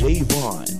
DJ